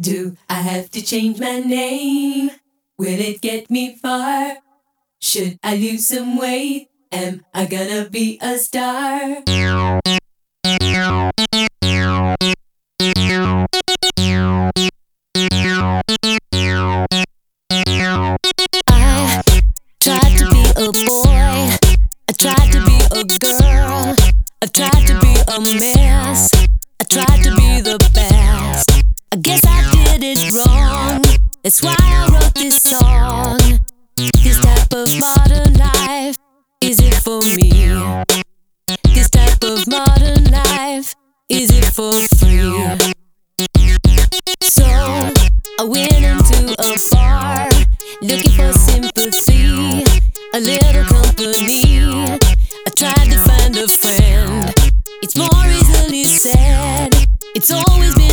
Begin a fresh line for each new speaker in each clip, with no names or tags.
Do I have to change my name? Will it get me far? Should I lose some weight? Am I gonna be a star?
I tried to be a boy. I tried to be a girl. I tried to be a mess. I tried to be the best. I guess I it wrong. That's why I wrote this song. This type of modern life, is it for me?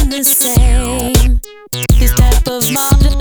The same. This type of modern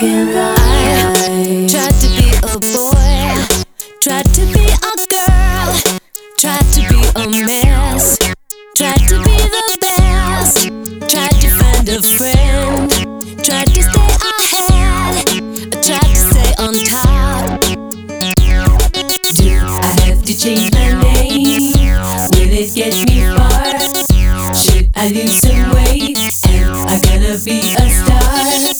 American life. Tried to be a boy, tried to be a girl, tried to be a mess, tried to be the best, tried to find a friend, tried to stay ahead, tried to stay on top.
Do I have to change my name? Will it get me far? Should I lose some weight? Am I gonna be a star?